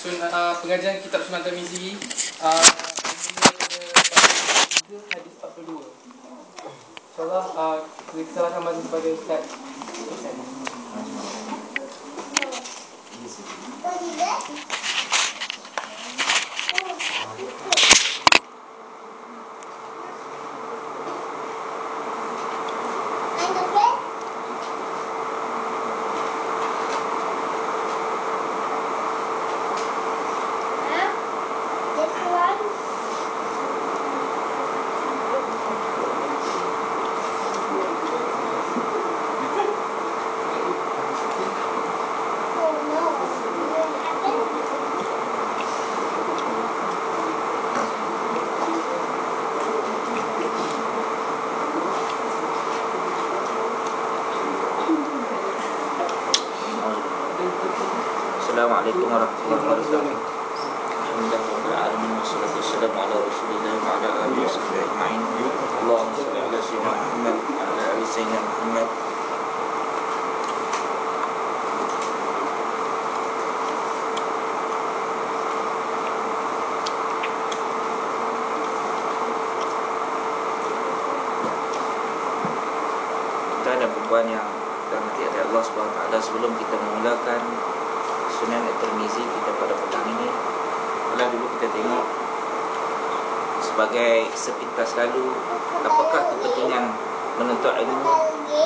sun, uh, pengajian kitab Sunan Tirmizi uh, hadis 42. InsyaAllah uh, kita masa kepada Ustaz Hussein. Assalamualaikum warahmatullahi wabarakatuh. Alhamdulillahirabbil wassalatu wassalamu ala Rasulillah wa ala alihi wasahbihi ajma'in. Allahumma shalli ala sayyidina Muhammad wa ala ali sayyidina Muhammad. Perempuan yang dirahmati oleh Allah taala sebelum kita memulakan Sunan At-Tirmizi kita pada petang ini. Malah dulu kita tengok Sebagai sepintas lalu Apakah kepentingan menuntut ilmu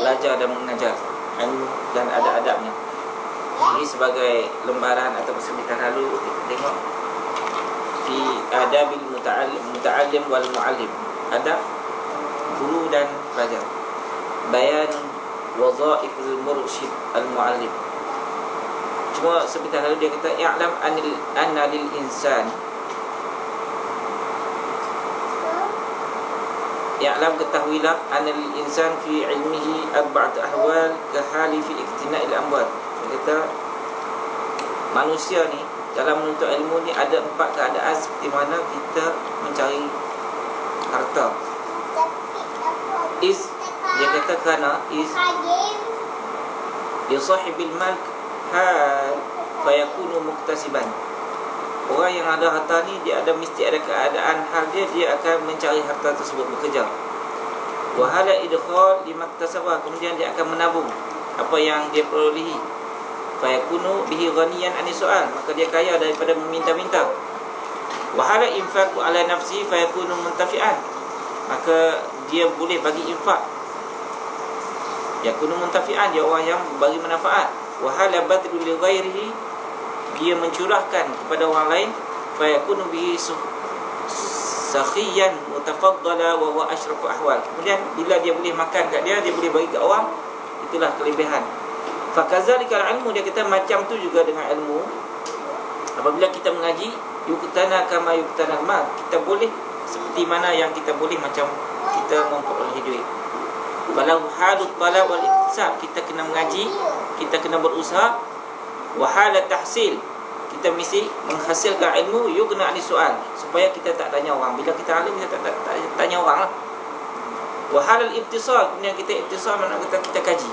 Belajar dan mengajar ilmu dan ada adabnya Ini sebagai lembaran atau sepintas lalu Kita tengok Fi adabil muta'allim, muta'allim wal mu'allim. Adab guru dan pelajar. Bayan wazaiful mursyid al-mu'allim. Cuma sebentar lalu dia kata Ya'lam anil anna lil insan. Ya'lam ketahuilah anna lil insan fi ilmihi arba'at ahwal kahali fi iktina'il amwal. Dia kata Manusia ni dalam menuntut ilmu ni ada empat keadaan seperti mana kita mencari harta. Is Dia kata kerana Is Li sahibil mal hal fayakunu muktasiban Orang yang ada harta ni dia ada mesti ada keadaan hal dia dia akan mencari harta tersebut bekerja. Wa hala idkhal limaktasaba kemudian dia akan menabung apa yang dia perolehi. Fayakunu bihi ghaniyan ani soal maka dia kaya daripada meminta-minta. Wa hala infaqu ala nafsi fayakunu muntafi'an maka dia boleh bagi infak. Yakunu muntafi'an dia orang yang bagi manfaat. Wahala badru li ghairihi dia mencurahkan kepada orang lain. Fa yakunu bihi sakhiyan mutafaddala wa huwa ashrafu ahwal. Kemudian bila dia boleh makan kat dia dia boleh bagi kat orang itulah kelebihan. Fa kadzalika ilmu dia kata macam tu juga dengan ilmu. Apabila kita mengaji yuktana kama yuktana mal. Kita boleh seperti mana yang kita boleh macam kita memperoleh duit Walau halut talab wal iktisab. Kita kena mengaji Kita kena berusaha. Wahala tahsil. Kita mesti menghasilkan ilmu You kena ada soal. Supaya kita tak tanya orang. Bila kita alim kita tak, tak, tak, tak tanya orang lah. Wahala ibtisal. Kemudian kita ibtisal Mana kita, kita kaji.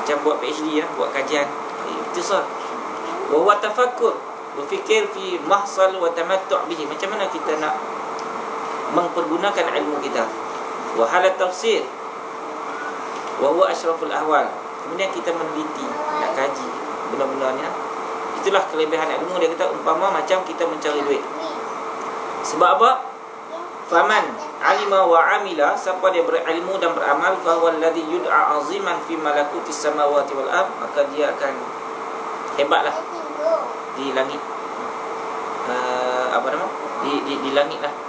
Macam buat PhD ya, Buat kajian. Ibtisal. Wahuwa tafakur Berfikir fi mahsal wa tamattu' bihi. Macam mana kita nak Mempergunakan ilmu kita Wahala tafsir. Wahuwa ashraful ahwal. Kemudian kita meneliti Nak kaji Benda-bendanya Itulah kelebihan ilmu. Dia kata umpama macam kita mencari duit. Sebab apa? Faman alima wa amila. Siapa dia berilmu dan beramal Fahuwa alladhi yud'a aziman Fi malakuti samawati wal ab Maka dia akan Hebatlah Di langit. Uh, Apa nama? Di, di, di langit lah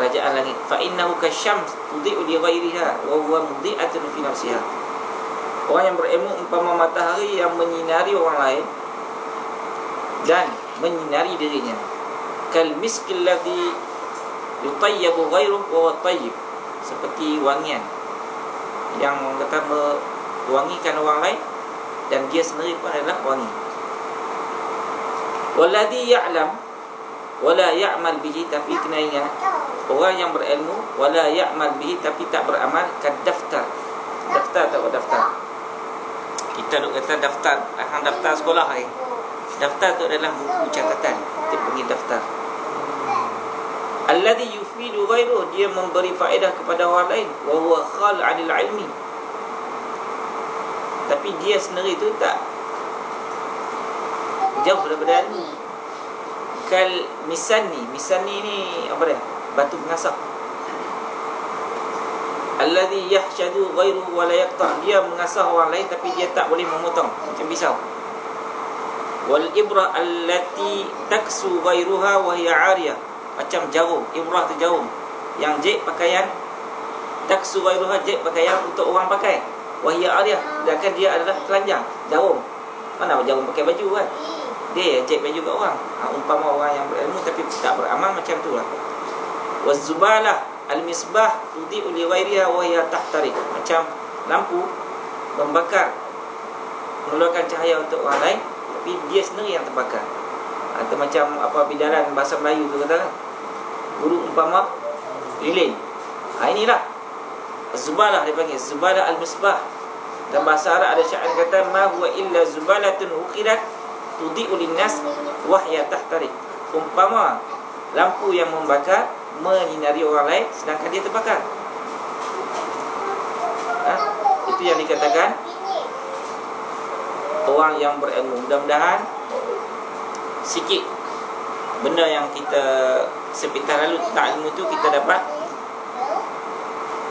kerajaan langit. Fa innahu kasyams tudhi'u li ghairiha wa huwa mudhi'atun fi nafsiha. Orang yang berilmu umpama matahari yang menyinari orang lain dan menyinari dirinya. Kal miskil ladhi yutayyabu ghairuhu wa huwa tayyib. Seperti wangian yang kata mewangikan orang lain dan dia sendiri pun adalah wangi. Walladhi ya'lam wala ya'mal bihi ingat Orang yang berilmu wala ya'mal bihi tapi tak beramal kad daftar. Daftar atau daftar. Kita duk kata daftar, hang daftar sekolah ni. Daftar tu adalah buku catatan. Kita panggil daftar. Alladhi yufidu ghairuh dia memberi faedah kepada orang lain wa huwa khal 'anil ilmi. Tapi dia sendiri tu tak jauh daripada ilmu. Kal misani, misani ni apa dia? Batu pengasah. Alladhi yahshadu ghairuhu wa la yaqta. Dia mengasah orang lain tapi dia tak boleh memotong. Macam pisau. Wal ibrah allati taksu ghairuha wa hiya 'ariyah macam jarum. Ibrah tu jarum. Yang jek pakaian taksu ghairuha jek pakaian untuk orang pakai. Wahia ariyah sedangkan dia adalah telanjang. Jarum. Mana jarum pakai baju kan? Dia jek baju kat orang. Ha, umpama orang yang berilmu tapi tak beramal macam tu lah wazubalah al-misbah tudi'u li ghairiha wa hiya tahtarik macam lampu membakar mengeluarkan cahaya untuk orang lain tapi dia sendiri yang terbakar atau macam apa bidaran bahasa Melayu tu kata kan guru umpama lilin. Ha inilah zubalah dia panggil zubalah al-misbah. Dan bahasa Arab ada syair kata ma huwa illa zubalatun ukhidat tudi'u linnas wahya tahtarik. Umpama lampu yang membakar menyinari orang lain sedangkan dia terbakar. Ha? Itu yang dikatakan orang yang berilmu. Mudah-mudahan sikit benda yang kita sepintas lalu tentang ilmu tu kita dapat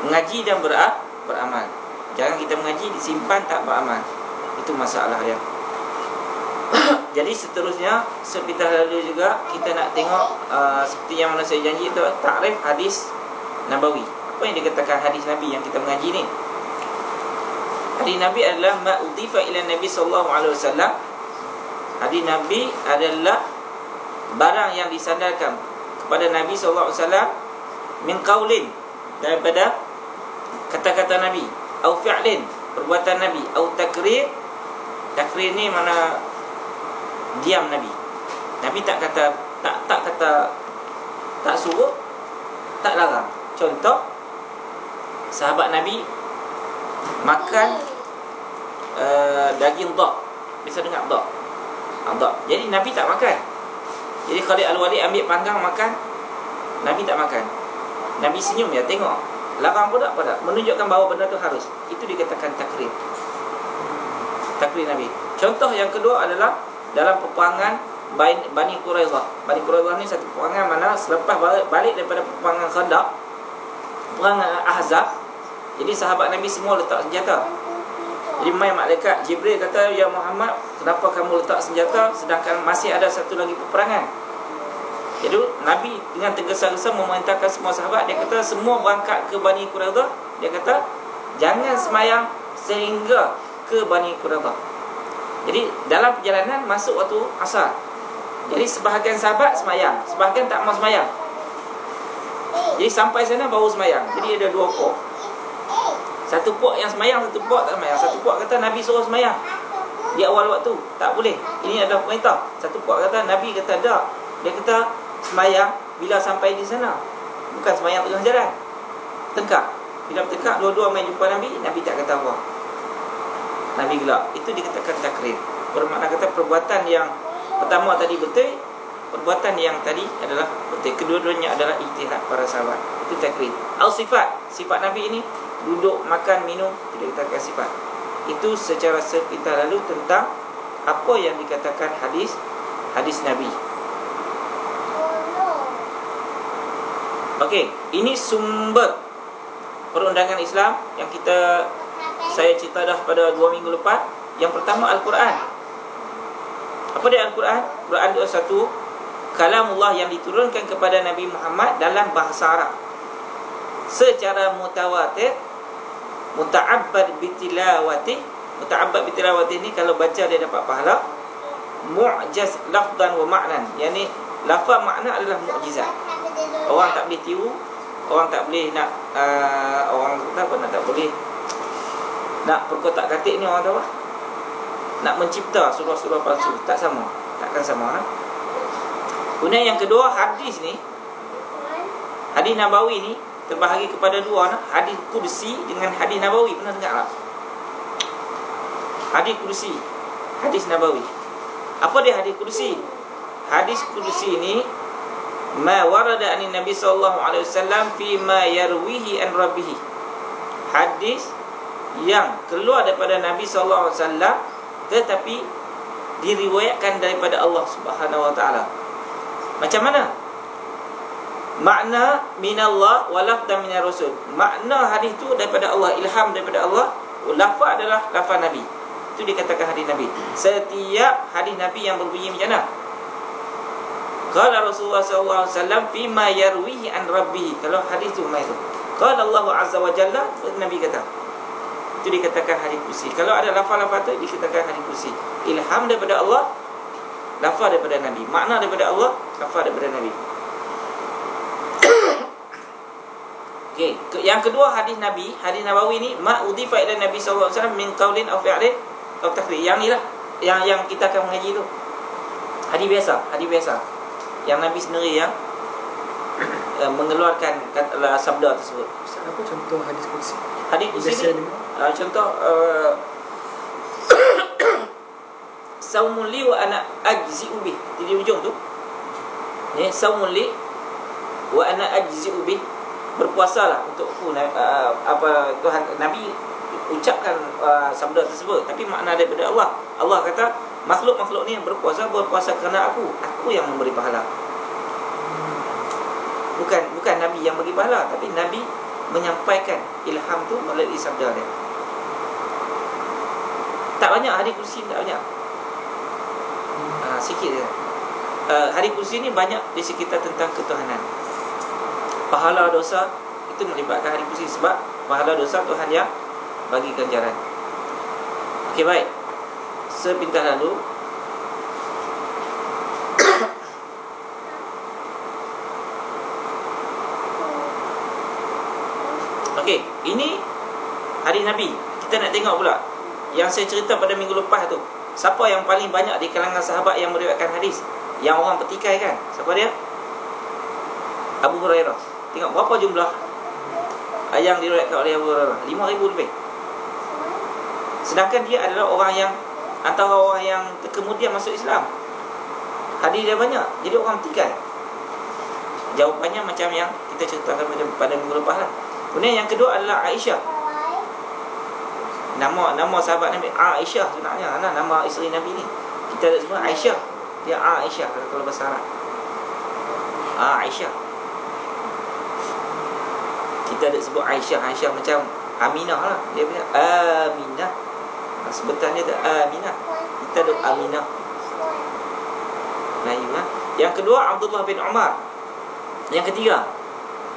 mengaji dan beramal. Jangan kita mengaji disimpan tak beramal. Itu masalah dia. Jadi seterusnya sepintas lalu juga kita nak tengok uh, seperti yang mana saya janji itu takrif hadis Nabawi. Apa yang dikatakan hadis Nabi yang kita mengaji ni? Hadis Nabi adalah ma udifa ila Nabi wasallam. Hadis Nabi adalah barang yang disandarkan kepada Nabi SAW min qaulin daripada kata-kata Nabi au fi'lin perbuatan Nabi au takrir takrir ni mana diam Nabi. Nabi tak kata tak tak kata tak suruh tak larang. Contoh sahabat Nabi makan uh, daging dak bisa dengar dak dak jadi Nabi tak makan. Jadi Khalid Al-Walid ambil panggang makan Nabi tak makan. Nabi senyum ya tengok. Larang pun tak pada Menunjukkan bahawa benda tu harus. Itu dikatakan takrir. Takrir Nabi. Contoh yang kedua adalah Dalam peperangan Bani Quraizah. Bani Quraizah ni satu peperangan mana Selepas balik daripada peperangan Khandak Peperangan Ahzab Jadi sahabat Nabi semua letak senjata. Jadi mai malaikat Jibril kata Ya Muhammad Kenapa kamu letak senjata? Sedangkan masih ada satu lagi peperangan. Jadi Nabi dengan tergesa-gesa Memerintahkan semua sahabat. Dia kata semua berangkat ke Bani Quraidah Dia kata Jangan semayang Sehingga ke Bani Quraidah Jadi dalam perjalanan Masuk waktu asar Jadi sebahagian sahabat semayang Sebahagian tak mau semayang Jadi sampai sana baru semayang Jadi ada dua pokok satu puak yang semayang, satu puak tak semayang. Satu puak kata Nabi suruh semayang. Di awal waktu. Tak boleh. Ini adalah perintah. Satu puak kata Nabi kata tak. Dia kata semayang bila sampai di sana. Bukan semayang tengah jalan. Tengkak. Bila bertengkak, dua-dua main jumpa Nabi. Nabi tak kata apa. Nabi gelap. Itu dikatakan takrir. Bermakna kata perbuatan yang pertama tadi betul. Perbuatan yang tadi adalah betul. Kedua-duanya adalah ikhtihat para sahabat. Itu takrir. Al-sifat. Sifat Nabi ini duduk makan minum tidak kasih sifat itu secara sepintas lalu tentang apa yang dikatakan hadis hadis nabi Okey, ini sumber perundangan Islam yang kita saya cerita dah pada dua minggu lepas. Yang pertama Al-Quran. Apa dia Al-Quran? Quran itu satu kalamullah yang diturunkan kepada Nabi Muhammad dalam bahasa Arab. Secara mutawatir muta'abbad bitilawati muta'abbad bitilawati ni kalau baca dia dapat pahala mu'jaz lafdan wa ma'nan yakni lafaz makna adalah mukjizat orang tak boleh tiru orang tak boleh nak uh, orang kata apa nak tak boleh nak perkotak-katik ni orang tahu apa nak mencipta surah-surah palsu tak sama takkan sama lah. Kemudian yang kedua hadis ni Hadis Nabawi ni terbahagi kepada dua nah? hadis kursi dengan hadis nabawi pernah dengar tak hadis kursi hadis nabawi Apa dia hadis kursi? Hadis kursi ini ma warada an Nabi sallallahu alaihi wasallam fi ma yarwihi an rabbih. Hadis yang keluar daripada Nabi sallallahu alaihi wasallam tetapi diriwayatkan daripada Allah Subhanahu wa taala. Macam mana? Makna minallah wa lafdhan minar rasul. Makna hadis tu daripada Allah, ilham daripada Allah. Lafaz adalah lafaz Nabi. Itu dikatakan hadis Nabi. Setiap hadis Nabi yang berbunyi macam mana? Qala Rasulullah sallallahu alaihi wasallam fi ma yarwihi an rabbih. Kalau hadis tu mai tu. Qala Allah azza wa jalla, Nabi kata. Itu dikatakan hadis kursi. Kalau ada lafaz-lafaz tu dikatakan hadis kursi. Ilham daripada Allah, lafaz daripada Nabi. Makna daripada Allah, lafaz daripada Nabi. Okey, yang kedua hadis Nabi, hadis Nabawi ni ma udifa ila Nabi sallallahu alaihi wasallam min qaulin aw fi'lin aw takrir. Yang inilah yang yang kita akan mengaji tu. Hadis biasa, hadis biasa. Yang Nabi sendiri yang uh, mengeluarkan kata sabda tersebut. Ustaz, apa contoh hadis kursi? Hadis kursi ni. Uh, contoh uh, Saumul li wa ana ajzi'u bih. Di ujung tu. Ni saumul li wa ana ajzi'u bih. Berpuasalah untuk aku uh, apa Tuhan Nabi ucapkan uh, sabda tersebut tapi makna daripada Allah. Allah kata makhluk-makhluk ni yang berpuasa berpuasa kerana aku. Aku yang memberi pahala. Bukan bukan Nabi yang bagi pahala tapi Nabi menyampaikan ilham tu melalui sabda dia. Tak banyak hari kursi tak banyak. Ha, sikit je. Uh, hari kursi ni banyak di sekitar tentang ketuhanan. Pahala dosa itu melibatkan hari kursi sebab pahala dosa Tuhan yang bagi ganjaran. Okey baik. Sepintas lalu Okey, ini hari Nabi. Kita nak tengok pula yang saya cerita pada minggu lepas tu. Siapa yang paling banyak di kalangan sahabat yang meriwayatkan hadis? Yang orang petikai kan? Siapa dia? Abu Hurairah. Tengok berapa jumlah yang diriwayatkan oleh Abu Hurairah? 5000 lebih. Sedangkan dia adalah orang yang antara orang yang kemudian masuk Islam. Hadis dia banyak. Jadi orang petikai. Jawapannya macam yang kita ceritakan pada, pada minggu lepas lah. Kemudian yang kedua adalah Aisyah. Nama nama sahabat Nabi Aisyah sebenarnya nah, nama isteri Nabi ni. Kita ada semua Aisyah. Dia Aisyah kalau bahasa Arab. Aisyah. Kita ada sebut Aisyah, Aisyah macam Aminah lah. Dia punya Aminah. Sebutan dia tu Aminah. Kita ada Aminah. Melayu kan. Yang kedua Abdullah bin Umar. Yang ketiga.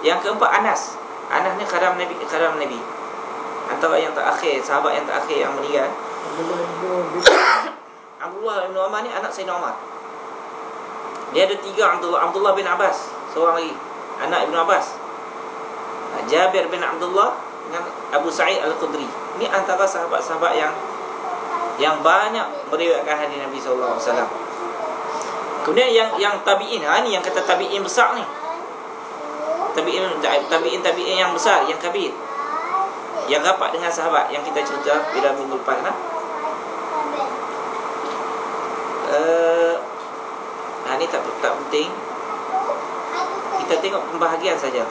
Yang keempat Anas. Anas ni karam Nabi karam Nabi. Antara yang terakhir, sahabat yang terakhir yang meninggal. Abdullah bin Umar ni anak Sayyidina Umar. Dia ada tiga Abdullah. Bin Abbas. Seorang lagi. Anak Ibn Abbas. Jabir bin Abdullah dengan Abu Sa'id Al-Khudri. Ini antara sahabat-sahabat yang yang banyak meriwayatkan hadis Nabi sallallahu alaihi wasallam. Kemudian yang yang tabi'in, ha ni yang kata tabi'in besar ni. Tabi'in tabi'in tabi'in yang besar, yang kabir. Yang rapat dengan sahabat yang kita cerita bila minggu lepas nah. Uh, ha ni tak tak penting. Kita tengok pembahagian saja.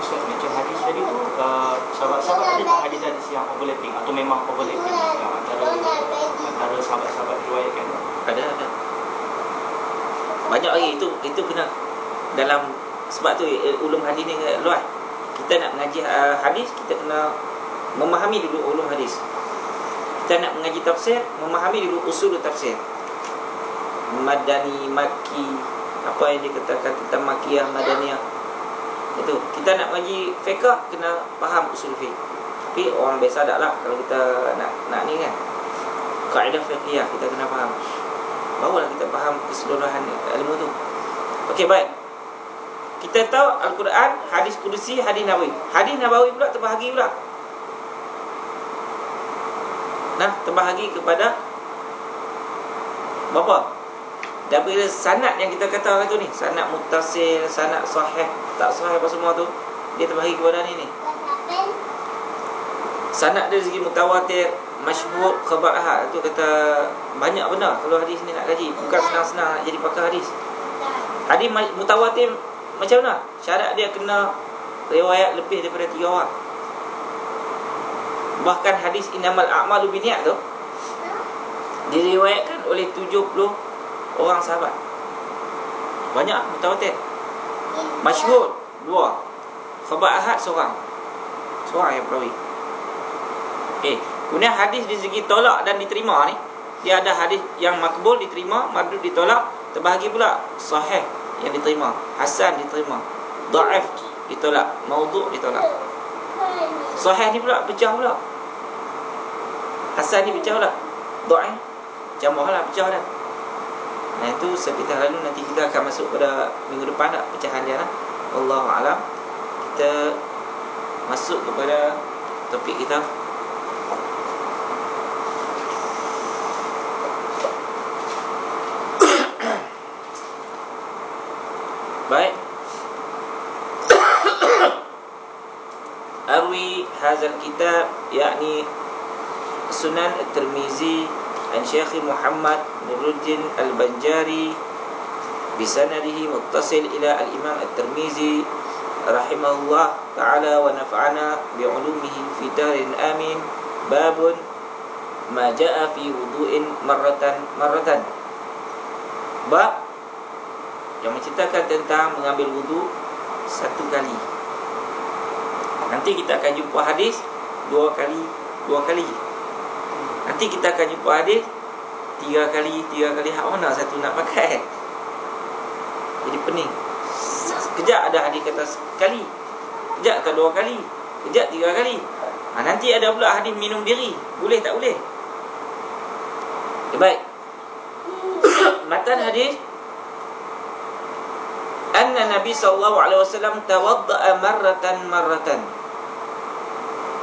Ustaz macam hadis tadi tu uh, sahabat-sahabat ada tak hadis-hadis yang overlapping atau memang overlapping yang antara antara sahabat-sahabat riwayatkan Ada ada. Banyak lagi itu itu kena dalam sebab tu eh, ulum hadis ni luas. Kita nak mengaji uh, hadis kita kena memahami dulu ulum hadis. Kita nak mengaji tafsir, memahami dulu usul tafsir. Madani, Maki, apa yang dikatakan tentang Makiyah, Madaniyah. Itu. Kita nak mengaji fiqh kena faham usul fiqh. Tapi orang biasa tak lah kalau kita nak nak ni kan. Kaedah fiqhiyah kita kena faham. Barulah kita faham keseluruhan ilmu tu. Okey, baik. Kita tahu Al-Quran, hadis kudusi, hadis Nabawi. Hadis Nabawi pula terbahagi pula. Nah, terbahagi kepada berapa? Daripada sanad yang kita kata tu ni, sanad muttasil, sanad sahih, tak sahih apa semua tu, dia terbahagi kepada ni ni. Sanad dari segi mutawatir, masyhur khabar ahad tu kata banyak benar kalau hadis ni nak kaji bukan senang-senang nak jadi pakar hadis hadis mutawatir macam mana? Syarat dia kena riwayat lebih daripada tiga orang. Bahkan hadis inamal a'malu biniat tu diriwayatkan oleh 70 orang sahabat. Banyak mutawatir masyhur dua. Khabar ahad seorang. Seorang yang perawi. Eh, kemudian hadis di segi tolak dan diterima ni, dia ada hadis yang makbul diterima, mardud ditolak, terbahagi pula sahih yang diterima, hasan diterima, dhaif ditolak, maudhu' ditolak. Sahih ni pula pecah pula. Hasan ni pecah pula. Dhaif jamahlah pecah dah. Nah itu sekitar lalu nanti kita akan masuk pada minggu depan nak pecahan dia lah. Wallahu alam. Kita masuk kepada topik kita Baik. Arwi hazal kitab yakni Sunan At-Tirmizi an Syekh Muhammad Nuruddin Al-Banjari bisanadihi muttasil ila al-Imam At-Tirmizi rahimahullah taala wa nafa'ana bi 'ulumihi fi darin amin babun ma jaa fi wudu'in marratan marratan bab yang menceritakan tentang mengambil wudu satu kali. Nanti kita akan jumpa hadis dua kali, dua kali. Nanti kita akan jumpa hadis tiga kali, tiga kali. Hak mana satu nak pakai? Jadi pening. Kejap ada hadis kata sekali. Kejap kata dua kali. Kejap tiga kali. Ha, nanti ada pula hadis minum diri. Boleh tak boleh? Okay, baik. Matan hadis anna Nabi sallallahu alaihi wasallam tawaddaa marratan marratan.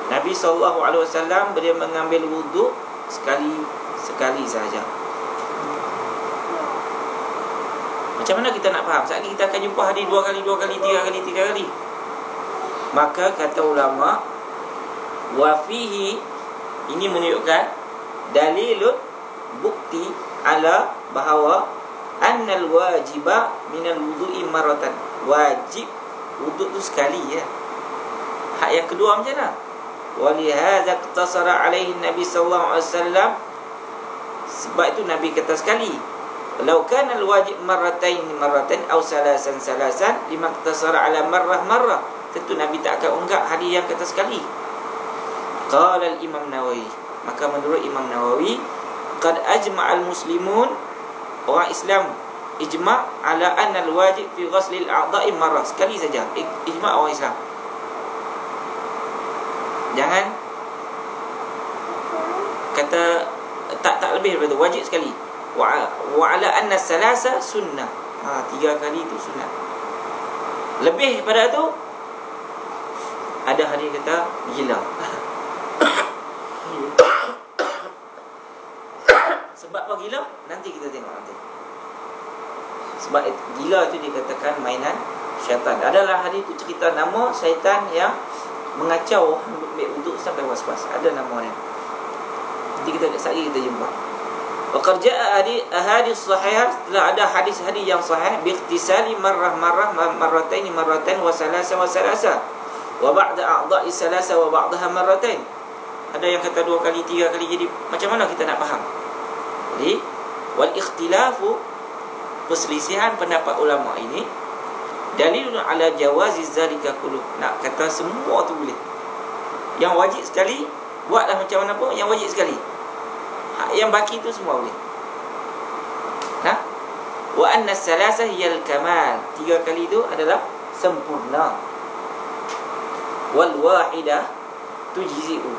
Nabi wasallam beliau mengambil wuduk sekali sekali saja. Macam mana kita nak faham? Sekali kita akan jumpa hadis dua kali, dua kali, tiga kali, tiga kali. Maka kata ulama wa fihi ini menunjukkan dalilun bukti ala bahawa annal wajiba minal wudu'i maratan wajib wuduk tu sekali ya hak yang kedua macam mana walihadza iktasara alaihi nabi sallallahu alaihi wasallam. Sebab itu nabi kata sekali Lau kana al-wajib marratain marratan aw salasan salasan lima iktasara ala marrah marrah. Tentu nabi tak akan unggah hadis yang kata sekali. Qala al-imam nawawi maka menurut imam nawawi qad ajma'al muslimun orang Islam ijma' ala anna al-wajib fi ghasl al-a'dha'i marrah. Sekali saja ijma' orang Islam jangan kata tak tak lebih daripada itu wajib sekali wa ala anna salasa sunnah ha tiga kali itu sunnah lebih daripada itu ada hadis kata gila Sebab apa gila? Nanti kita tengok nanti. Sebab gila itu dikatakan mainan syaitan. Adalah hari itu cerita nama syaitan yang mengacau untuk sampai was-was. Ada nama dia. Nanti kita dekat lagi kita jumpa. Wa qarja'a ahadis sahih telah ada hadis-hadis yang sahih bi ikhtisali marrah marrah marratain marratain wa salasa wa salasa wa ba'da a'dha'i salasa wa ba'daha marratain. Ada yang kata dua kali, tiga kali jadi macam mana kita nak faham? Jadi wal ikhtilafu perselisihan pendapat ulama ini dalilun ala jawazi zalika kullu. Nak kata semua tu boleh. Yang wajib sekali buatlah macam mana pun yang wajib sekali. Hak yang baki tu semua boleh. Ha? Wa anna salasa hiyal kamal. Tiga kali itu adalah sempurna. Wal wahidah tujzi'u.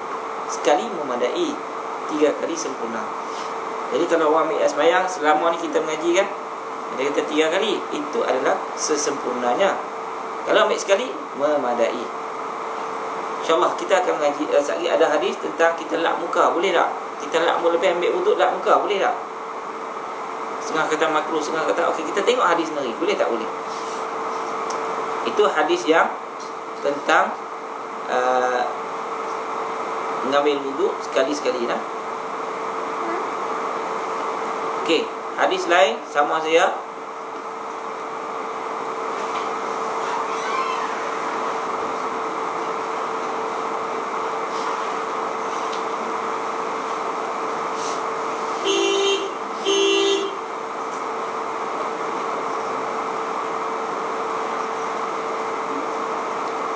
Sekali memadai. Tiga kali sempurna. Jadi kalau orang ambil asmayang Selama ni kita mengaji kan Dia kata tiga kali Itu adalah sesempurnanya Kalau ambil sekali Memadai InsyaAllah kita akan mengaji uh, Sekali ada hadis tentang kita lap muka Boleh tak? Kita lap muka lebih ambil wuduk lap muka Boleh tak? Setengah kata makruh Setengah kata okey Kita tengok hadis sendiri Boleh tak? Boleh Itu hadis yang Tentang uh, mengambil wuduk sekali-sekali nah. Okey, hadis lain sama saya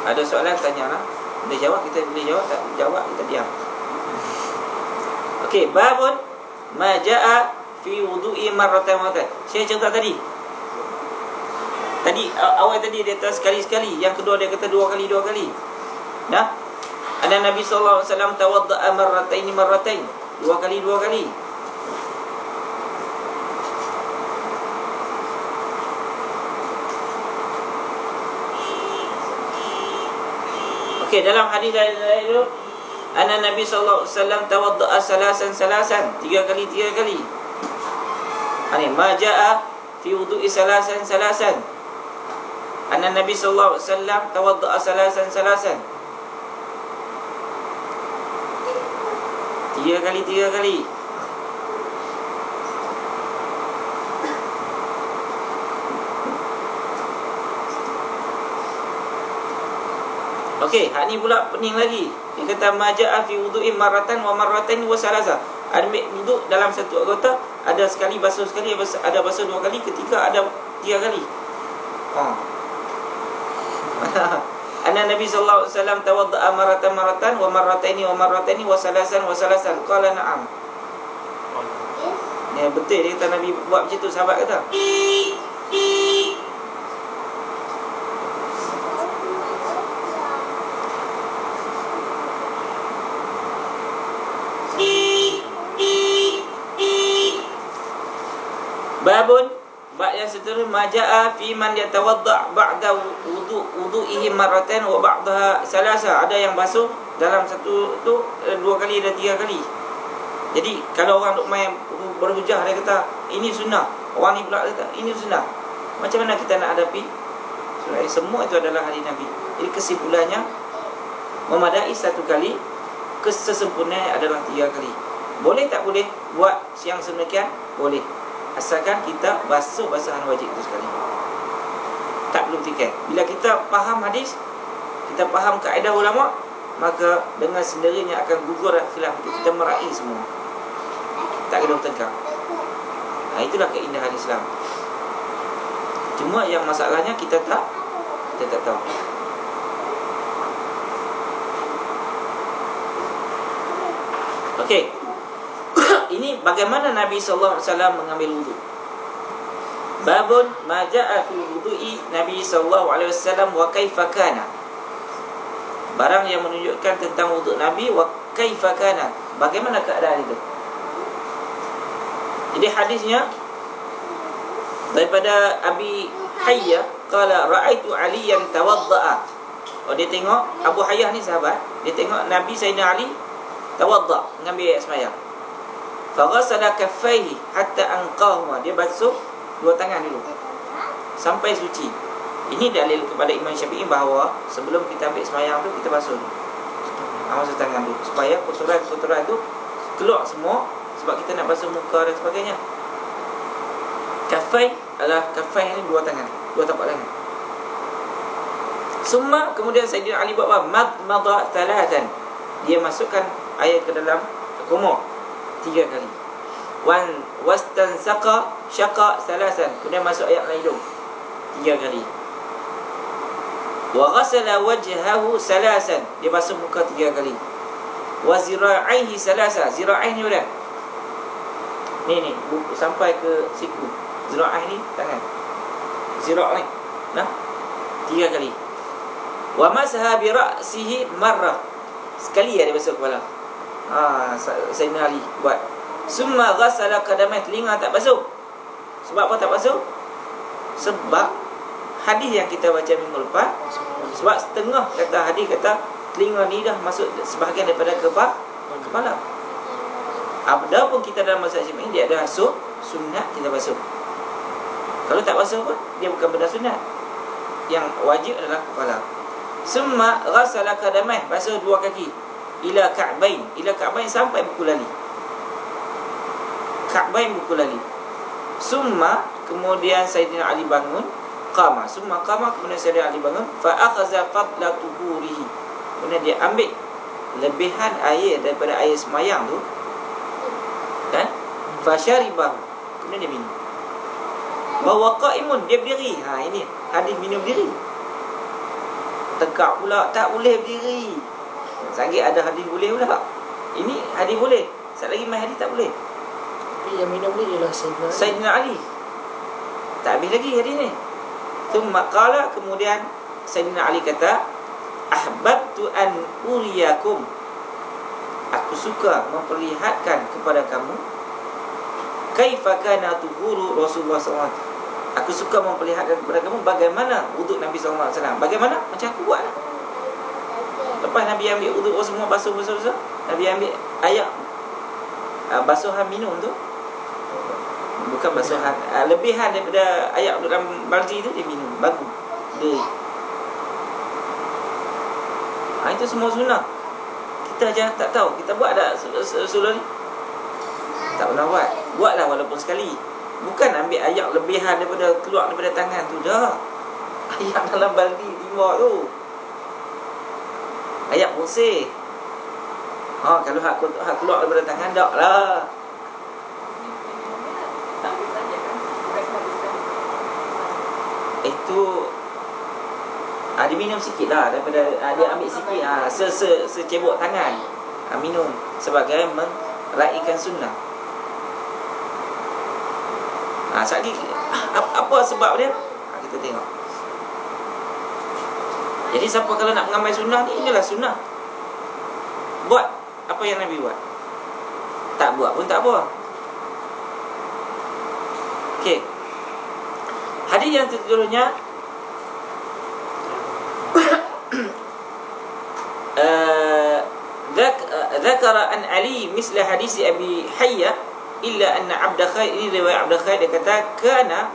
Ada soalan tanya lah. Boleh jawab kita boleh jawab Tak jawab kita diam. Okey Babun Maja'a Fi wudu'i marratan marratan Saya cerita tadi. Tadi Awal tadi dia kata sekali-sekali. Yang kedua dia kata dua kali dua kali. Dah? Ada Nabi SAW Tawadda'a marratain marratain. Dua kali dua kali. Okey dalam hadis lain itu Ana Nabi sallallahu alaihi wasallam tawaddaa salasan salasan tiga kali tiga kali. Ani ma jaa fi wudu'i salasan salasan. Ana Nabi sallallahu alaihi wasallam tawaddaa salasan salasan. Tiga kali tiga kali. Okey, hak ni pula pening lagi. Dia kata maja'a fi wudu'i maratan wa maratan wa salasa. Ambil wuduk dalam satu anggota ada sekali basuh sekali ada basuh dua kali ketika ada tiga kali. Oh. Anna Nabi sallallahu alaihi wasallam tawadda'a maratan maratan wa marrataini wa marrataini wa salasan wa salasan. Qala na'am. Ya betul dia kata Nabi buat macam tu sahabat kata. Babun bab yang seterusnya majaa fi man yatawadda ba'da wudu wudu'ihi marratan wa ba'daha salasa ada yang basuh dalam satu tu eh, dua kali dan tiga kali. Jadi kalau orang duk main berhujah dia kata ini sunnah. Orang ni pula kata ini sunnah. Macam mana kita nak hadapi? Sebab semua itu adalah hadis Nabi. Jadi kesimpulannya memadai satu kali kesesempurnaan adalah tiga kali. Boleh tak boleh buat siang sedemikian? Boleh. Asalkan kita basuh basahan wajib itu sekali. Tak perlu fikir Bila kita faham hadis Kita faham kaedah ulama Maka dengan sendirinya akan gugur khilaf itu. Kita meraih semua. Tak kena bertengkar. Nah, Itulah keindahan Islam. Cuma yang masalahnya kita tak Kita tak tahu. Okey bagaimana Nabi sallallahu alaihi wasallam mengambil wudu. Babun ma jaa fi wudu'i Nabi sallallahu alaihi wasallam wa kaifa kana. Barang yang menunjukkan tentang wuduk Nabi wa kaifa kana. Bagaimana keadaan itu? Jadi hadisnya daripada Abi Hayya qala ra'aitu Aliyan tawaddaa. Oh dia tengok Abu Hayyah ni sahabat, dia tengok Nabi Sayyidina Ali tawadda mengambil air sembahyang. Faghasala kaffaihi hatta anqahuma. Dia basuh dua tangan dulu. Sampai suci. Ini dalil kepada Imam Syafi'i bahawa sebelum kita ambil semayang tu kita basuh dulu. Basuh tangan dulu supaya kotoran-kotoran tu keluar semua sebab kita nak basuh muka dan sebagainya. Kaffai adalah kaffai ini dua tangan, dua tapak tangan. Summa kemudian Sayyidina Ali buat apa? Mad madha thalathan. Dia masukkan air ke dalam kumur tiga kali. Wan wastansaqa syaqa salasan. Kemudian masuk ayat dalam hidung. Tiga kali. Wa ghasala wajhahu salasan. Dia basuh muka tiga kali. Wa zira'aihi salasa. Zira'aihi ni boleh? Ni ni. Sampai ke siku. Zira'aihi ni tangan. Zira' ni. Nah. Tiga kali. Wa masaha bi ra'sihi marrah. Sekali ya dia basuh kepala. Ha, Sayyidina Ali buat. Summa ghasala qadamai telinga tak basuh. Sebab apa tak basuh? Sebab hadis yang kita baca minggu lepas sebab setengah kata hadis kata telinga ni dah masuk sebahagian daripada kepala kepala. Apa pun kita dalam masa ini dia ada basuh sunat kita basuh. Kalau tak basuh pun dia bukan benda sunat. Yang wajib adalah kepala. Summa ghasala qadamai basuh dua kaki. Ila ka'bain. Ila ka'bain sampai buku lali. Ka'bain buku lali. Summa kemudian Sayyidina Ali bangun qama. Summa qama kemudian Sayyidina Ali bangun fa akhadha fadla tuhurihi. Kemudian dia ambil lebihan air daripada air semayang tu. Kan fa syaribah kemudian dia minum. Bahawa qaimun. Dia berdiri. Ha ini. Hadis minum diri tegak pula tak boleh berdiri Sangat ada hadis boleh pula Ini hadis boleh. Satu lagi main hadis tak boleh. Tapi yang minum ni ialah Sayyidina Ali. Sayyidina Ali. Tak habis lagi hadis ni. Thumma qala kemudian Sayyidina Ali kata Ahbabtu an uriyakum. Aku suka memperlihatkan kepada kamu Kaifa kana tuhuru Rasulullah SAW Aku suka memperlihatkan kepada kamu Bagaimana wuduk Nabi SAW Bagaimana? Macam aku buat lah Lepas Nabi ambil wuduk oh, semua basuh-basuh-basuh Nabi ambil ayak. Uh, Basuhan minum tu. Bukan basuhan. Uh, Lebihan daripada ayak dalam balji tu Dia minum. Bagus. Dia ha, Itu semua sunnah. Kita aja tak tahu. Kita buat ada sunnah ni? Tak pernah buat. Buatlah walaupun sekali. Bukan ambil ayak lebihan daripada Keluar daripada tangan tu. Dah. Ayak dalam baldi timur tu Ayak bersih. Ha, kalau hak, hak keluar daripada tangan tak lah. Itu ah, Dia minum sikit lah Daripada ah, Dia ambil sikit. Ah, se, se, Secebok tangan. Ah, Minum Sebagai Meraihkan sunnah. Ah, Sekali ah, Apa sebab dia? Ah, Kita tengok Jadi siapa kalau nak mengamal sunnah ni Inilah sunnah Buat apa yang Nabi buat Tak buat pun tak apa Okey Hadis yang seterusnya ذكر أن علي مثل حديث أبي حية إلا أن عبد خير ini riwayat Abd Khair dia kata kana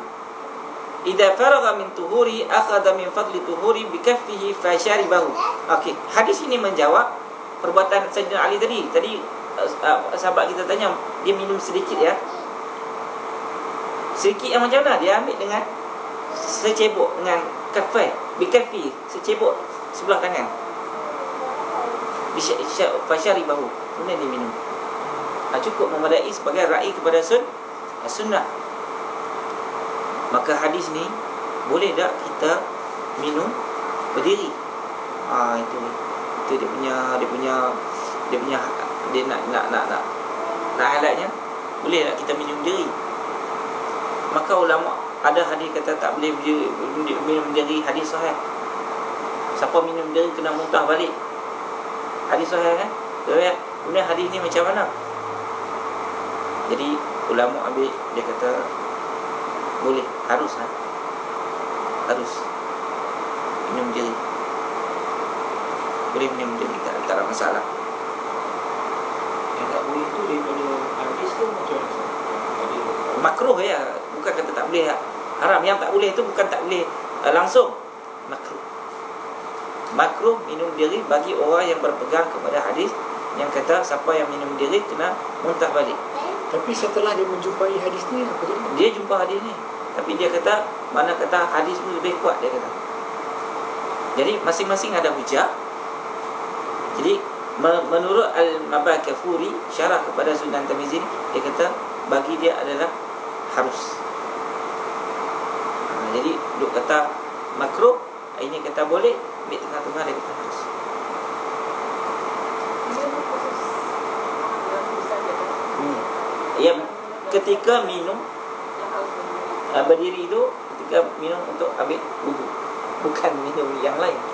idza faragha min tuhuri akhadha min fadli tuhuri bi kaffihi fa syaribahu okey hadis ini menjawab perbuatan Sayyidina Ali tadi. Tadi uh, sahabat kita tanya dia minum sedikit ya. Sedikit yang macam mana? Dia ambil dengan secebok dengan kafai bikafi secebok sebelah tangan fasyari bahu kemudian dia minum. Ha, cukup memadai sebagai ra'i kepada sun sunnah maka hadis ni boleh tak kita minum berdiri? Ha, itu. Itu dia punya dia punya dia punya dia nak nak nak nak nak highlightnya. Boleh tak kita minum diri maka ulama ada hadis kata tak boleh minum diri hadis sahih. Siapa minum diri kena muntah balik? Hadis sahih kan? Ya kemudian hadis ni macam mana? Jadi ulama ambil dia kata boleh. Harus ha? harus. Minum diri boleh minum diri tak, tak ada masalah. Yang tak boleh tu daripada hadis tu macam mana? makruh ya. Bukan kata tak boleh haram. Yang tak boleh tu bukan tak boleh. Uh, langsung. Makruh. Makruh minum diri bagi orang yang berpegang kepada hadis yang kata siapa yang minum diri kena muntah balik Tapi setelah dia menjumpai hadis ni apa jadi? dia jumpa hadis ni. Tapi dia kata mana kata hadis ni lebih kuat dia kata. Jadi masing-masing ada hujah. Jadi menurut Al-Mabakafuri syarah kepada Sunan Tamizin dia kata bagi dia adalah harus. Ha, jadi duk kata makruh ini kata boleh ambil tengah-tengah dia kata harus hmm. Yang ketika minum uh, berdiri itu ketika minum untuk ambil wudu bukan minum yang lain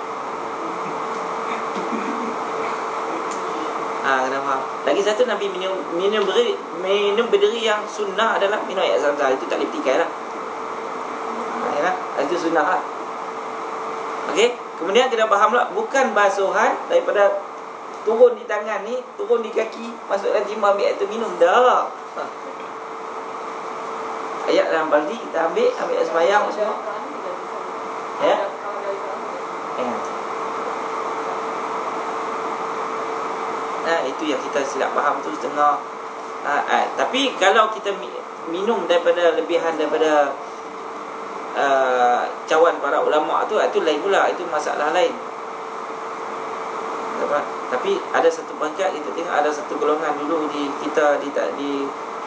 Ah, kena faham. Lagi satu Nabi minum minum berdiri, minum berdiri yang sunnah adalah minum air zam-zam. Itu tak petikai lah. Ya. Itu sunnah lah. Okey. Kemudian kita faham lah. Bukan basuhan daripada turun di tangan ni, turun di kaki, masuk dalam timah ambil air tu minum. Dah. Ha. Ayat dalam baldi kita ambil, ambil air semayang semua. Ya. Ya. ha, itu yang kita silap faham tu setengah ha, ha, tapi kalau kita mi- minum daripada lebihan daripada uh, cawan para ulama tu itu lain pula itu masalah lain? Tapi ada satu pangkat kita tengok ada satu golongan dulu di kita di di, di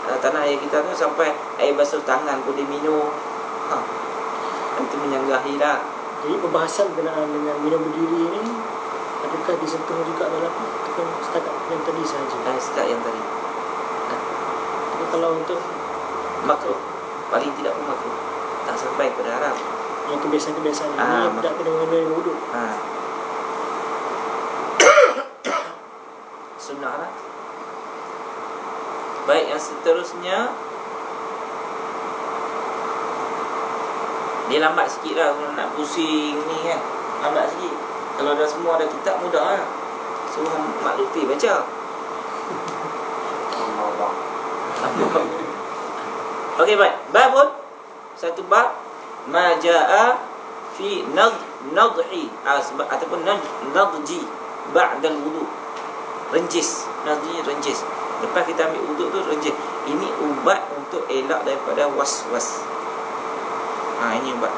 uh, tanah air kita tu sampai air basuh tangan pun dia minum ha. itu menyanggahi lah Jadi pembahasan berkenaan dengan minum berdiri ni adakah disentuh juga dalam ataupun setakat yang tadi sahaja. dan setiap yang tadi Tapi kalau untuk makruh paling tidak pun makruh tak sampai kepada haram yang kebiasaan-kebiasaan ini Ah, tidak kena mengenai wuduk. ha. Sunnah lah. Baik yang seterusnya dia lambat sikit lah kalau nak pusing ni kan. Lambat sikit. Kalau dah semua ada kitab mudah lah. Suruh Mak Lutfi baca. Okey baik. Babun satu bab. Majaa fi nad nadhi. Asbab ataupun nad nadji ba'da wudu. Renjis. Nadji renjis. Lepas kita ambil wudu tu renjis. Ini ubat untuk elak daripada was-was. Ha ini ubat.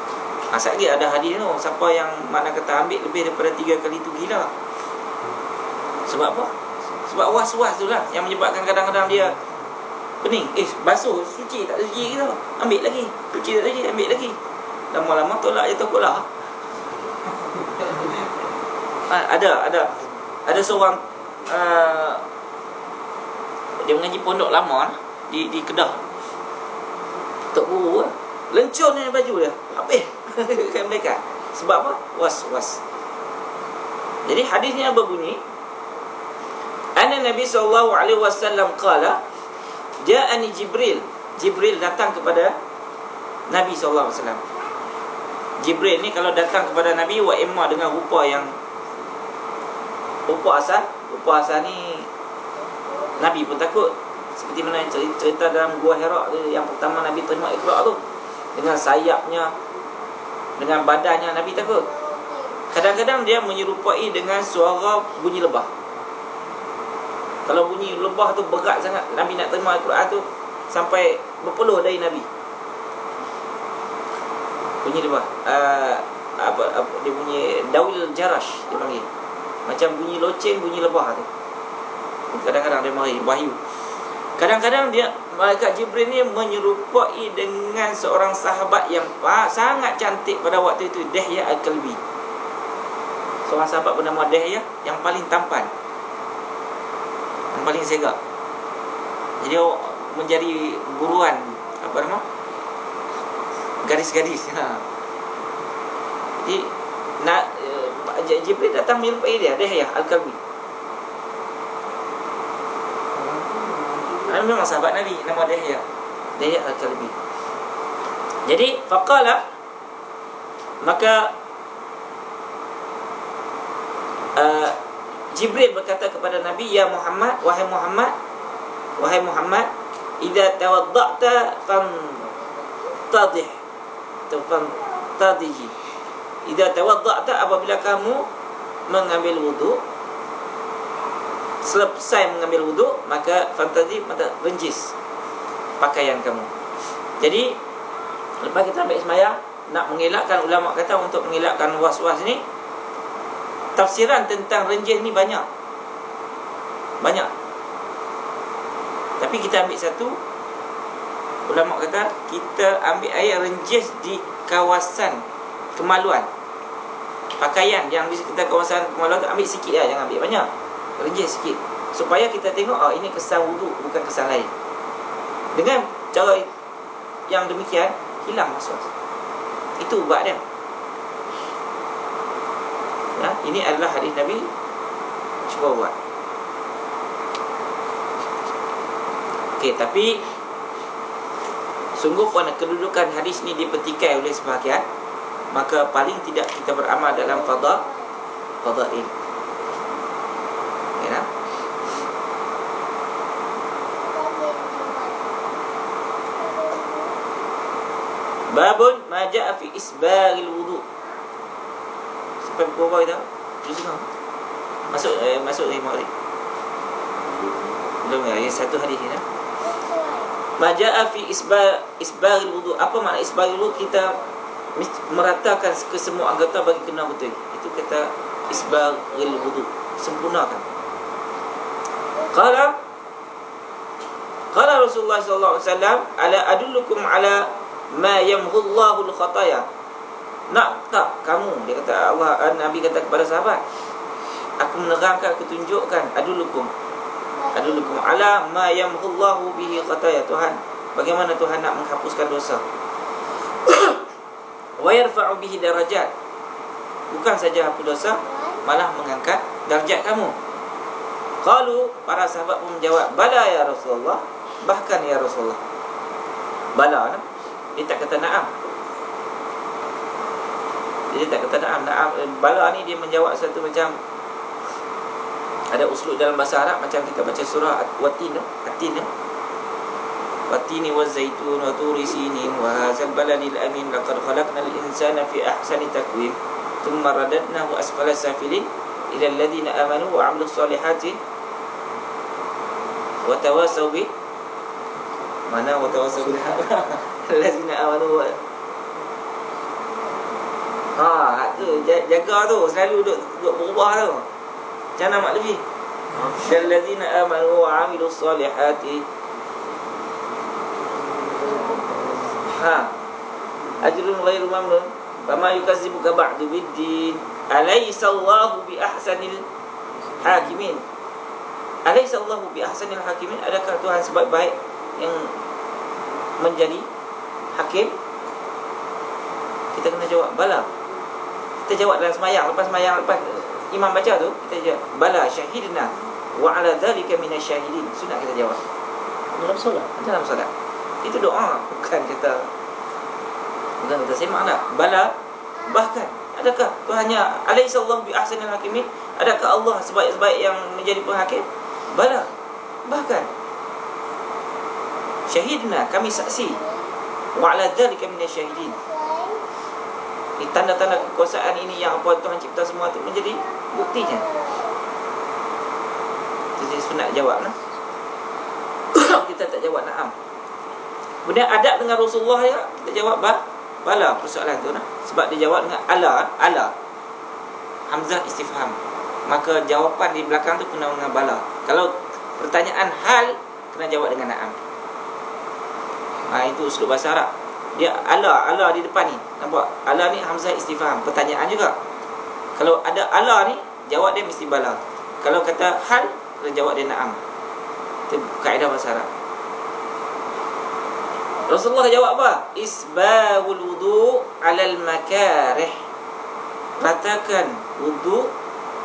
Asal lagi ada hadis tu siapa yang mana kata ambil lebih daripada tiga kali tu gila. Sebab apa? Sebab was-was tu lah yang menyebabkan kadang-kadang dia Pening. Eh, basuh, suci tak suci kita. Ambil lagi. Suci tak suci, ambil lagi. Lama-lama tolak je takut lah. ha, ada, ada. Ada seorang uh, dia mengaji pondok lama lah, di di Kedah. Tok guru lah. Lencur ni baju dia. Habis. kan mereka. Sebab apa? Was-was. Jadi hadisnya berbunyi Anna Nabi sallallahu alaihi wasallam qala Ja'ani Jibril. Jibril datang kepada Nabi SAW. Jibril ni kalau datang kepada Nabi wa imma dengan rupa yang rupa asal, rupa asal ni Nabi pun takut. Seperti mana cerita, dalam gua Hira tu yang pertama Nabi terima Iqra tu. Dengan sayapnya dengan badannya Nabi takut. Kadang-kadang dia menyerupai dengan suara bunyi lebah. Kalau bunyi lebah tu berat sangat Nabi nak terima Al-Quran tu Sampai berpeluh dari Nabi Bunyi lebah uh, apa, apa Dia bunyi Dawil Jarash Dia panggil Macam bunyi loceng Bunyi lebah tu Kadang-kadang dia mari Wahyu Kadang-kadang dia Malaikat Jibril ni menyerupai dengan seorang sahabat yang sangat cantik pada waktu itu Dehya Al-Kalbi Seorang sahabat bernama Dehya yang paling tampan yang paling segak. Jadi menjadi buruan apa nama? Gadis-gadis. Ha. Jadi nak Jibril datang menyerupai dia, dia ya Al-Kalbi. Ini memang sahabat Nabi nama dia ya. Dia Al-Kalbi. Jadi faqala maka uh, Jibril berkata kepada Nabi, "Ya Muhammad, wahai Muhammad, wahai Muhammad, idza tawadda'ta fantadih." Atau fantadiji. Idza tawadda'ta apabila kamu mengambil wudu, selesai mengambil wudu, maka fantadih maka renjis pakaian kamu. Jadi lepas kita ambil sembahyang, nak mengelakkan ulama kata untuk mengelakkan was-was ni tafsiran tentang renjis ni banyak. Banyak. Tapi kita ambil satu ulama kata kita ambil air renjis di kawasan kemaluan. Pakaian yang sekitar kawasan kemaluan tu ambil sikit lah, jangan ambil banyak. Renjis sikit. Supaya kita tengok oh ini kesan wuduk bukan kesan lain. Dengan cara yang demikian hilang was-was. Itu ubat dia. Ya, ini adalah hadis Nabi cuba buat. Okey, tapi sungguh pun kedudukan hadis ni dipetikai oleh sebahagian, maka paling tidak kita beramal dalam fadha fadhail. Ya. Babun ma jaa fi isbaghil wudu' sampai pukul kita? Tujuh setengah. Masuk eh, masuk lagi maghrib. Belum ya, yang satu hadis ni. Maja'a fi isba isbaril wudu. Apa makna isbaril wudu? Kita meratakan ke semua anggota bagi kena betul. Itu kata isbaril wudu. Sempurnakan. Qala Qala Rasulullah sallallahu alaihi wasallam, "Ala adullukum ala ma yamhullahu al-khataya?" Nak tak kamu? Dia kata Allah Nabi kata kepada sahabat, "Aku menerangkan, aku tunjukkan adullukum adulukum ala ma yamhullahu bihi khataya Tuhan bagaimana Tuhan nak menghapuskan dosa wa yarfa'u bihi darajat. Bukan saja hapus dosa malah mengangkat darjat kamu. Qalu para sahabat pun menjawab bala ya Rasulullah. Bahkan ya Rasulullah. Bala nah? dia tak kata na'am. Dia tak kata na'am. Na'am bala ni dia menjawab satu macam ada uslub dalam bahasa Arab macam kita baca surah Watin Atin Watin wa zaitun wa turi sinin wa hazal baladil amin laqad khalaqnal insana fi ahsani takwim thumma radadnahu asfala safilin ila alladhina amanu wa 'amilus solihati wa tawasaw bi mana wa tawasaw bil alladhina amanu wa Ha, tu jaga tu selalu duk duk berubah tu. Jangan nak lebih Syalladzina amanu wa amilu salihati Ha. Ajrun ghairu mamnun Fama yukazibuka ba'du biddin. Alaysa Allahu bi ahsanil hakimin. Alaysa Allahu bi ahsanil hakimin? Adakah Tuhan sebaik-baik Yang menjadi hakim? Kita kena jawab Bala. Kita jawab dalam semayang. Lepas semayang Lepas imam baca tu kita jawab bala syahidna wa ala dhalika minasyahidin sunat kita jawab. Dalam solat? Dalam solat itu doa. Bukan kata bukan kata semak tak bala bahkan adakah Tuhannya alaihissallahu bi ahsanil hakimin adakah Allah sebaik-sebaik yang menjadi penghakim? Bala bahkan. Syahidna kami saksi. Wa ala dhalika minasyahidin ini tanda-tanda kekuasaan ini yang apa Tuhan cipta semua itu menjadi buktinya. Jadi sunat jawab nah. kita tak jawab na'am. Kemudian adab dengan Rasulullah ya, kita jawab ba bala persoalan tu nah. Sebab dia jawab dengan ala, ala. Hamzah istifham. Maka jawapan di belakang tu kena dengan bala. Kalau pertanyaan hal kena jawab dengan na'am. Ha, itu usul bahasa Arab dia ala ala di depan ni nampak ala ni hamzah istifham pertanyaan juga kalau ada ala ni jawab dia mesti bala kalau kata hal kena jawab dia na'am itu kaedah bahasa Arab Rasulullah jawab apa? Isbahul wudu alal makarih. Ratakan wudu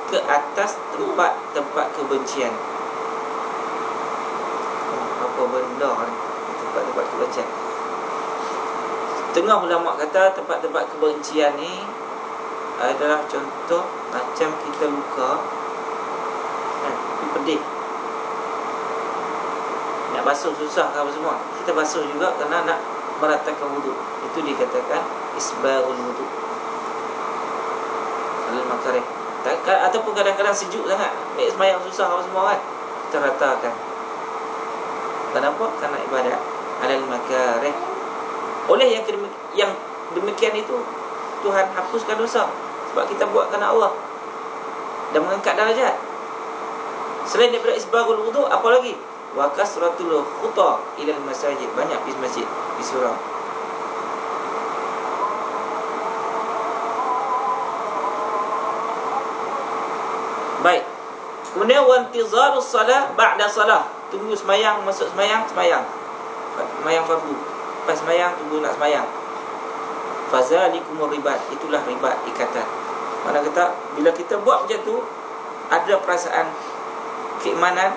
ke atas tempat-tempat kebencian. Apa benda ni? Tempat-tempat kebencian. Tengah ulama kata tempat-tempat kebencian ni adalah contoh macam kita luka kan, pedih. Basuh susah ke apa semua. Kita basuh juga kerana nak meratakan wuduk. Itu dikatakan isbarul wuduk. Alal makarih. Ataupun kadang-kadang sejuk sangat. Nak semayang susah apa semua kan. Kita ratakan. Kenapa? Kerana ibadat alal makarih oleh yang yang demikian itu Tuhan hapuskan dosa sebab kita buat kerana Allah dan mengangkat darjat. Selain daripada isbagul wudu apa lagi? Wa kasratul khuta ila masajid. Banyak pergi masjid di surau. Baik. Kemudian wantizarus salah ba'da salah. Tunggu semayang, masuk semayang, semayang. Semayang fardu. Lepas semayang tunggu nak semayang Fazalikumur ribat Itulah ribat ikatan Mana kata Bila kita buat macam tu Ada perasaan Keimanan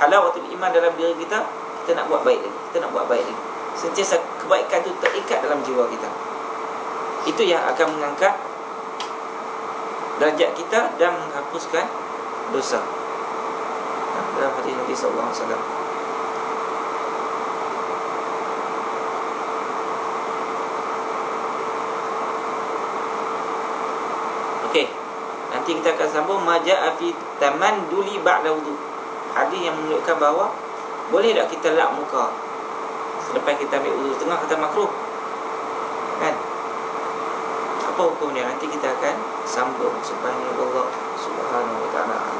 Halawatul iman dalam diri kita Kita nak buat baik lagi Kita nak buat baik lagi Sentiasa kebaikan tu terikat dalam jiwa kita. Itu yang akan mengangkat Derajat kita Dan menghapuskan Dosa. Dalam hadis Nabi SAW Okey. Nanti kita akan sambung. Maja'a fi tamanduli ba'da wudu. Hadis yang menunjukkan bahawa Boleh tak kita lap muka Selepas kita ambil wudhu? Tengah kata makruh. Kan? Apa hukumnya? Nanti kita akan Sambung. Sepanjang Allah Subhanahu wa ta'ala